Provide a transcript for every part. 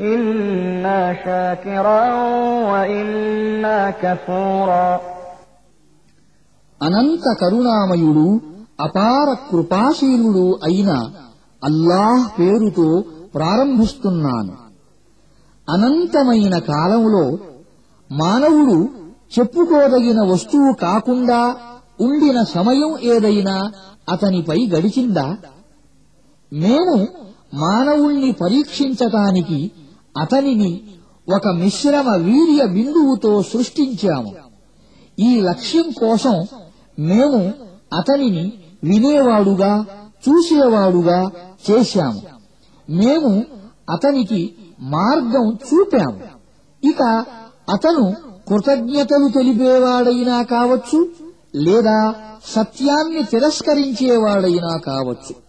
إما شاكرا وإما كفورا అనంత కరుణామయుడు అపార కృపాశీలుడు అయిన అల్లాహ్ పేరుతో ప్రారంభిస్తున్నాను అనంతమైన కాలంలో మానవుడు చెప్పుకోదగిన వస్తువు కాకుండా ఉండిన సమయం ఏదైనా అతనిపై గడిచిందా మేము మానవుణ్ణి పరీక్షించటానికి అతనిని ఒక మిశ్రమ వీర్య బిందువుతో సృష్టించాము. ఈ లక్ష్యం కోసం మేము అతనిని వినేవాడుగా చూసేవాడుగా చేశాము. మేము అతనికి మార్గం చూపాము. ఇక అతను కృతజ్ఞతలు తెలిపేవాడైనా కావచ్చు లేదా సత్యాన్ని తిరస్కరించేవాడైనా కావచ్చు.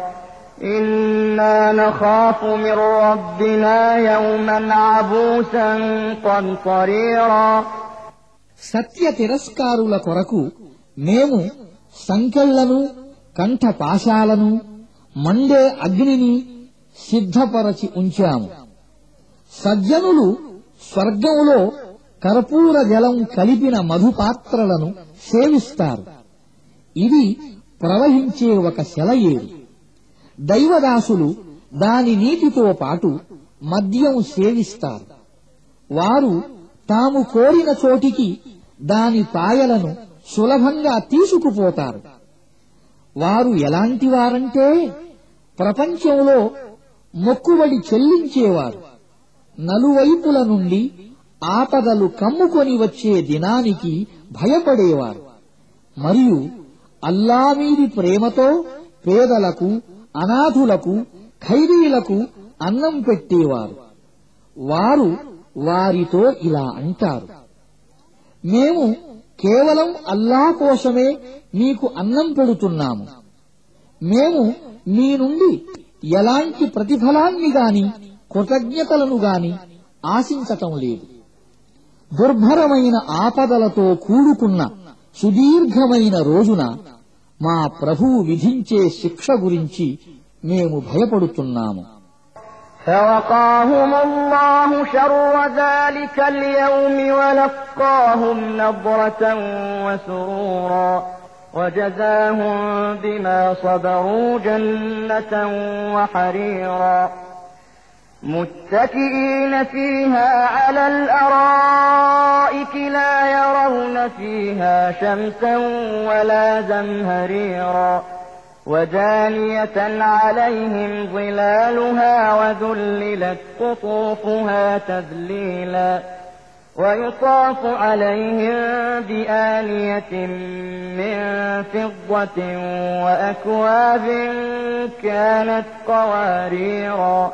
إنا نخاف من ربنا يوما عبوسا قمطريرا సత్య తిరస్కారుల కొరకు మేము సంకెళ్లను కంఠపాశాలను మండే అగ్నిని సిద్ధపరచి ఉంచాము సజ్జనులు స్వర్గంలో కర్పూర జలం కలిపిన మధుపాత్రలను సేవిస్తారు ఇది ప్రవహించే ఒక సెలయేరు దైవదాసులు దాని నీటితో పాటు మద్యం సేవిస్తారు. వారు తాము కోరిన చోటికి దాని పాయలను సులభంగా తీసుకుపోతారు. వారు ఎలాంటి వారంటే ప్రపంచంలో మొక్కుబడి చెల్లించేవారు. నలువైపుల నుండి ఆపదలు కమ్ముకొని వచ్చే దినానికి భయపడేవారు. మరియు అల్లామీది ప్రేమతో పేదలకు అనాథులకు ఖైదీలకు అన్నం పెట్టేవారు. వారు వారితో ఇలా అంటారు. మేము కేవలం అల్లా కోసమే మీకు అన్నం పెడుతున్నాము. మేము మీ నుండి ఎలాంటి ప్రతిఫలాన్ని గాని కృతజ్ఞతలను గాని ఆశించటం లేదు. దుర్భరమైన ఆపదలతో కూడుకున్న సుదీర్ఘమైన రోజున మా ప్రభువు విధించే శిక్ష గురించి మేము భయపడుతున్నాము فوقاهم الله شر ذلك اليوم ولقاهم نضرة وسرورا وجزاهم بما صبروا جنة وحريرا متكئين فيها على الأرائك لا يرون فيها شمسا ولا زمهريرا ودانية عليهم ظلالها وذللت قطوفها تذليلا ويطاف عليهم بآنية من فضة وأكواب كانت قواريرا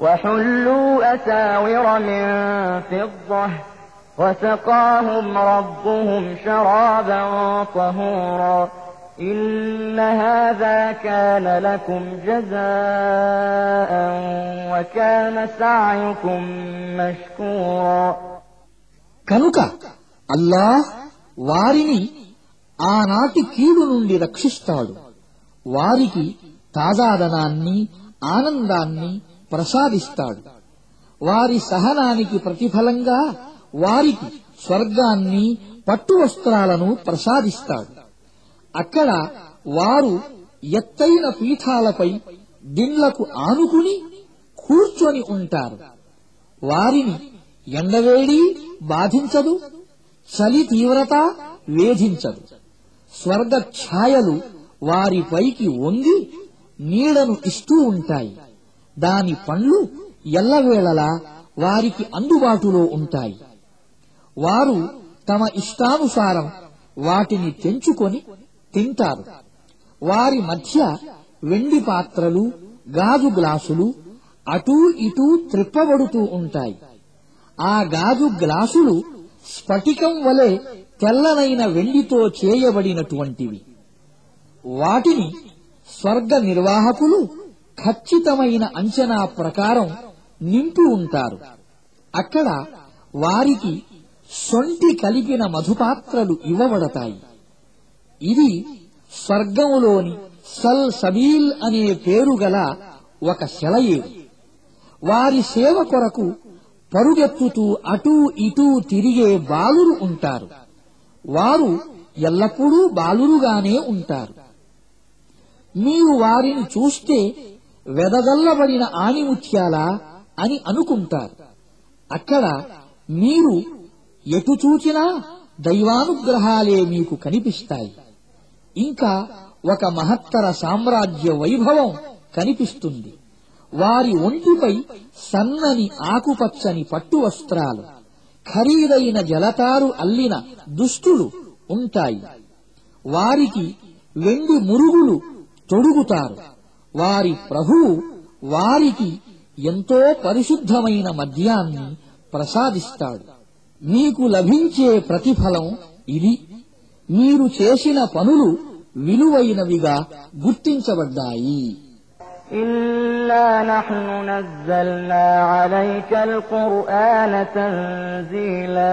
وحلوا أساور من فضة وسقاهم ربهم شرابا طهورا إن هذا كان لكم جزاء وكان سعيكم مشكورا కనుక అల్లాహ్ వారిని ఆనాటి కీడు నుండి రక్షిస్తాడు వారికి తాజాదనాన్ని ఆనందాన్ని ప్రసాదిస్తాడు. వారి సహనానికి ప్రతిఫలంగా వారికి స్వర్గాన్ని పట్టు వస్త్రాలను ప్రసాదిస్తాడు. అక్కడ వారు ఎత్తైన పీఠాలపై దిండ్లకు ఆనుకుని కూర్చొని ఉంటారు. వారిని ఎండవేడి బాధించదు చలి తీవ్రత వేధించదు. స్వర్గ ఛాయలు వారిపైకి వంగి నీడను ఇస్తూ ఉంటాయి. దాని పండ్లు ఎల్లవేళలా వారికి అందుబాటులో ఉంటాయి. వారు తమ ఇష్టానుసారం వాటిని తెంచుకొని తింటారు. వారి మధ్య వెండి పాత్రలు గాజు గ్లాసులు అటూ ఇటూ త్రిప్పబడుతూ ఉంటాయి. ఆ గాజు గ్లాసులు స్ఫటికం వలె తెల్లనైన వెండితో చేయబడినటువంటివి. వాటిని స్వర్గ నిర్వాహకులు ఖచ్చితమైన అంచనా ప్రకారం నింపి ఉంటారు. అక్కడ వారికి సొంటి కలిపిన మధుపాత్రలు ఇవ్వబడతాయి. ఇది స్వర్గంలోని సల్ సబీల్ అనే పేరు గల ఒక సెలయేరు వారి సేవ కొరకు పరుగెత్తుతూ అటూ ఇటూ తిరిగే బాలురు ఉంటారు. వారు ఎల్లప్పుడూ బాలురుగానే ఉంటారు. మీరు వారిని చూస్తే వెదజల్లబడిన ఆణిముత్యాలా అని అనుకుంటారు. అక్కడ మీరు ఎటు చూచినా దైవానుగ్రహాలే మీకు కనిపిస్తాయి. ఇంకా ఒక మహత్తర సామ్రాజ్య వైభవం కనిపిస్తుంది. వారి ఒంటిపై సన్నని ఆకుపచ్చని పట్టు వస్త్రాలు ఖరీదైన జలతారు అల్లిన దుస్తులు ఉంటాయి. వారికి వెండి మురుగులు తొడుగుతారు. వారి ప్రభువు వారికి ఎంతో పరిశుద్ధమైన మద్యాన్ని ప్రసాదిస్తాడు మీకు లభించే ప్రతిఫలం ఇది మీరు చేసిన పనులు విలువైనవిగా గుర్తించబడ్డాయి إنا نحن نزلنا عليك القرآن تنزيلا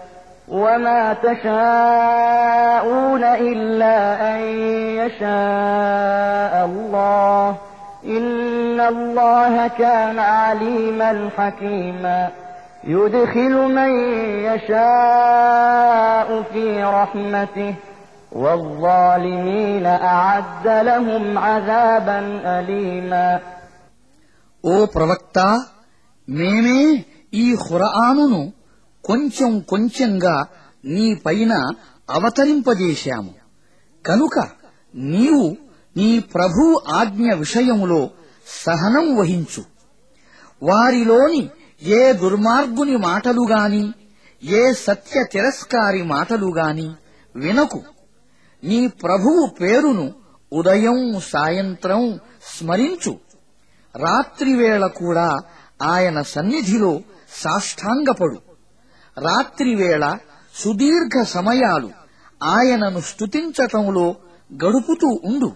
وما تشاءون إلا أن يشاء الله إن الله كان عليما حكيما يدخل من يشاء في رحمته والظالمين أعد لهم عذابا أليما ఓ ప్రవక్త మేమే ఈ ఖురానును కొంచెం కొంచెంగా నీ పైన అవతరింపజేశాము. కనుక నీవు నీ ప్రభు ఆజ్ఞ విషయములో సహనం వహించు. వారిలోని ఏ దుర్మార్గుని మాటలుగాని ఏ సత్య తిరస్కారి మాటలుగాని వినకు. నీ ప్రభువు పేరును ఉదయం సాయంత్రం స్మరించు. రాత్రివేళ కూడా ఆయన సన్నిధిలో సాష్టాంగపడు. రాత్రివేళ సుదీర్ఘ సమయాలు ఆయనను స్తుతించటంలో గడుపుతూ ఉండు.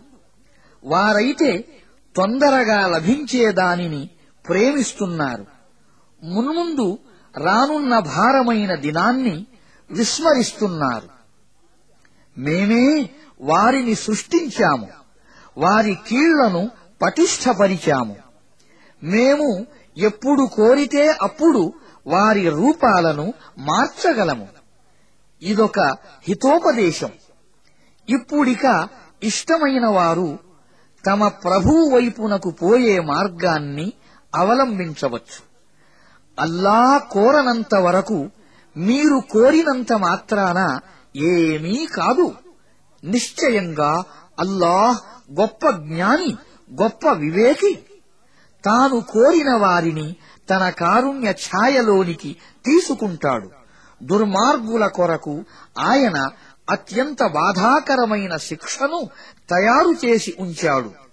వారైతే తొందరగా లభించే దానిని ప్రేమిస్తున్నారు. మున్ముందు రానున్న భారమైన దినాన్ని విస్మరిస్తున్నారు. మేమే వారిని సృష్టించాము. వారి కీళ్ళను పటిష్టపరిచాము. మేము ఎప్పుడు కోరితే అప్పుడు వారి రూపాలను మార్చగలము. ఇదొక హితోపదేశం. ఇప్పుడిక ఇష్టమైన వారు తమ ప్రభువు వైపునకు పోయే మార్గాన్ని అవలంబించవచ్చు. అల్లా కోరనంత వరకు మీరు కోరినంత మాత్రాన ఏమీ కాదు. నిశ్చయంగా అల్లాహ్ గొప్ప జ్ఞాని గొప్ప వివేకి. తాను కోరిన వారిని తన కారుణ్య ఛాయలోనికి తీసుకుంటాడు. దుర్మార్గుల కొరకు ఆయన అత్యంత బాధాకరమైన శిక్షను తయారు చేసి ఉంచాడు.